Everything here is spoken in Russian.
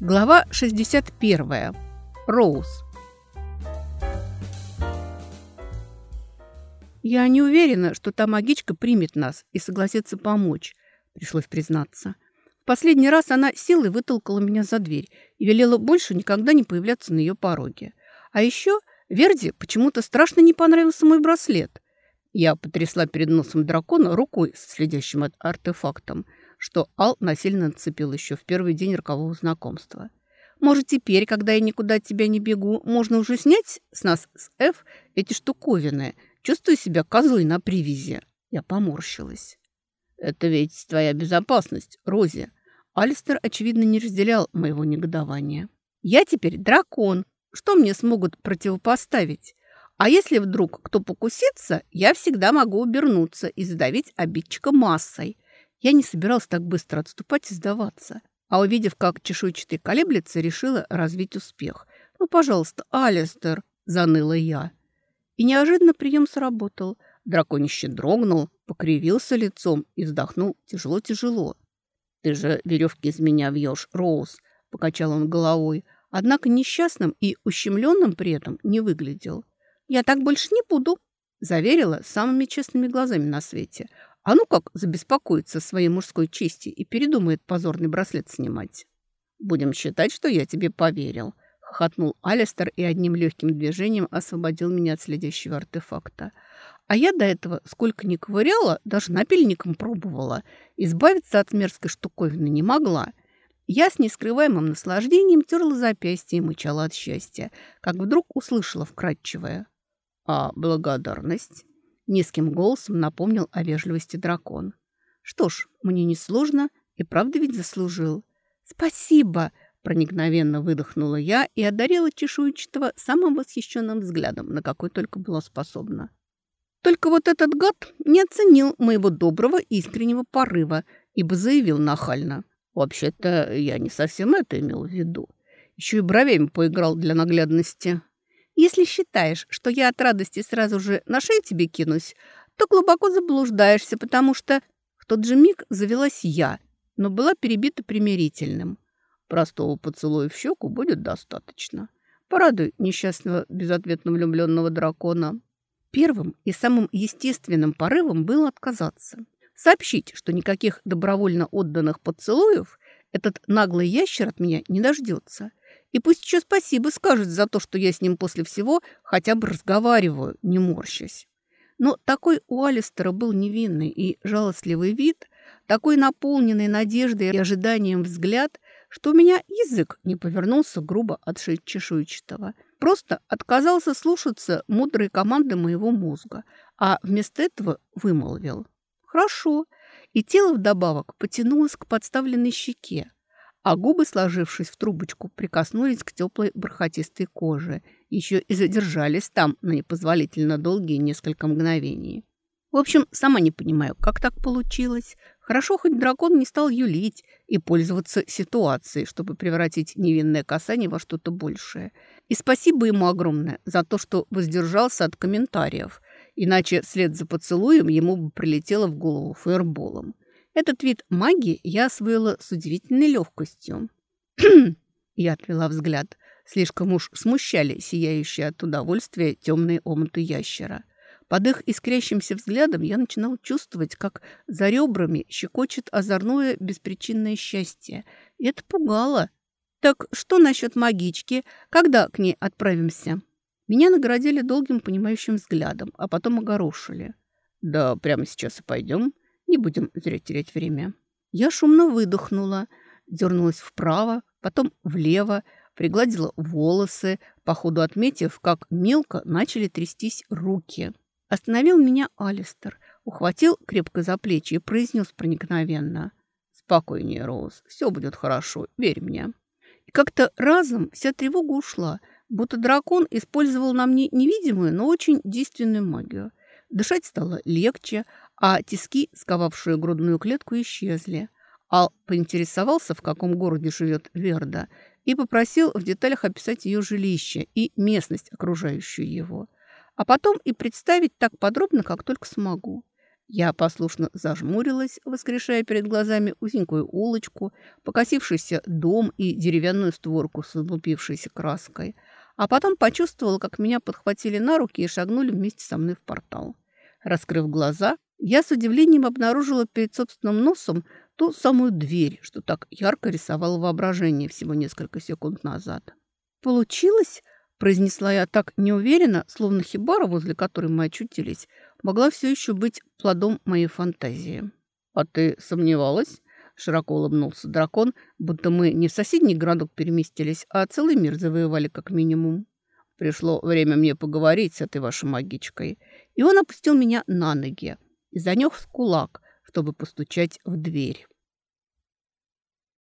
Глава 61. Роуз. «Я не уверена, что та магичка примет нас и согласится помочь», – пришлось признаться. В последний раз она силой вытолкала меня за дверь и велела больше никогда не появляться на ее пороге. А еще Верди почему-то страшно не понравился мой браслет. Я потрясла перед носом дракона рукой с следящим артефактом – что Ал насильно нацепил еще в первый день рокового знакомства. Может, теперь, когда я никуда от тебя не бегу, можно уже снять с нас с Ф эти штуковины? Чувствую себя козой на привязи. Я поморщилась. Это ведь твоя безопасность, Рози. Алистер, очевидно, не разделял моего негодования. Я теперь дракон. Что мне смогут противопоставить? А если вдруг кто покусится, я всегда могу обернуться и задавить обидчика массой – я не собиралась так быстро отступать и сдаваться. А увидев, как чешуйчатый колеблется, решила развить успех. «Ну, пожалуйста, Алистер!» – заныла я. И неожиданно прием сработал. Драконище дрогнул, покривился лицом и вздохнул тяжело-тяжело. «Ты же веревки из меня вьешь, Роуз!» – покачал он головой. Однако несчастным и ущемленным при этом не выглядел. «Я так больше не буду!» – заверила самыми честными глазами на свете. А ну как забеспокоится своей мужской чести и передумает позорный браслет снимать. «Будем считать, что я тебе поверил», — хохотнул Алистер и одним легким движением освободил меня от следящего артефакта. А я до этого сколько ни ковыряла, даже напильником пробовала. Избавиться от мерзкой штуковины не могла. Я с нескрываемым наслаждением терла запястье и мычала от счастья, как вдруг услышала вкрадчивое. «А благодарность?» Низким голосом напомнил о вежливости дракон. «Что ж, мне несложно, и правда ведь заслужил». «Спасибо!» – проникновенно выдохнула я и одарила чешуйчатого самым восхищенным взглядом, на какой только была способна. Только вот этот гад не оценил моего доброго искреннего порыва, ибо заявил нахально. «Вообще-то я не совсем это имел в виду. Еще и бровями поиграл для наглядности. Если считаешь, что я от радости сразу же на шею тебе кинусь, то глубоко заблуждаешься, потому что в тот же миг завелась я, но была перебита примирительным. Простого поцелуя в щеку будет достаточно. Порадуй несчастного безответно влюбленного дракона. Первым и самым естественным порывом было отказаться. Сообщить, что никаких добровольно отданных поцелуев этот наглый ящер от меня не дождется. И пусть еще спасибо скажет за то, что я с ним после всего хотя бы разговариваю, не морщась. Но такой у Алистера был невинный и жалостливый вид, такой наполненный надеждой и ожиданием взгляд, что у меня язык не повернулся грубо отшить чешуйчатого. Просто отказался слушаться мудрые команды моего мозга, а вместо этого вымолвил. «Хорошо». И тело вдобавок потянулось к подставленной щеке, а губы, сложившись в трубочку, прикоснулись к теплой бархатистой коже, еще и задержались там на непозволительно долгие несколько мгновений. В общем, сама не понимаю, как так получилось. Хорошо, хоть дракон не стал юлить и пользоваться ситуацией, чтобы превратить невинное касание во что-то большее. И спасибо ему огромное за то, что воздержался от комментариев, иначе вслед за поцелуем ему бы прилетело в голову фаерболом. Этот вид магии я освоила с удивительной легкостью. я отвела взгляд. Слишком уж смущали сияющие от удовольствия темные омуты ящера. Под их искрящимся взглядом я начинала чувствовать, как за ребрами щекочет озорное беспричинное счастье. И это пугало. «Так что насчет магички? Когда к ней отправимся?» Меня наградили долгим понимающим взглядом, а потом огорошили. «Да прямо сейчас и пойдем. Не будем зря терять время. Я шумно выдохнула, дернулась вправо, потом влево, пригладила волосы, походу отметив, как мелко начали трястись руки. Остановил меня Алистер, ухватил крепко за плечи и произнес проникновенно. «Спокойнее, Роуз, все будет хорошо, верь мне». И как-то разом вся тревога ушла, будто дракон использовал на мне невидимую, но очень действенную магию. Дышать стало легче, а тиски, сковавшие грудную клетку, исчезли. Ал поинтересовался, в каком городе живет Верда, и попросил в деталях описать ее жилище и местность, окружающую его. А потом и представить так подробно, как только смогу. Я послушно зажмурилась, воскрешая перед глазами узенькую улочку, покосившийся дом и деревянную створку с облупившейся краской. А потом почувствовала, как меня подхватили на руки и шагнули вместе со мной в портал. Раскрыв глаза, я с удивлением обнаружила перед собственным носом ту самую дверь, что так ярко рисовало воображение всего несколько секунд назад. «Получилось?» – произнесла я так неуверенно, словно хибара, возле которой мы очутились – могла все еще быть плодом моей фантазии. «А ты сомневалась?» – широко улыбнулся дракон, будто мы не в соседний городок переместились, а целый мир завоевали как минимум. «Пришло время мне поговорить с этой вашей магичкой». И он опустил меня на ноги и занес в кулак, чтобы постучать в дверь.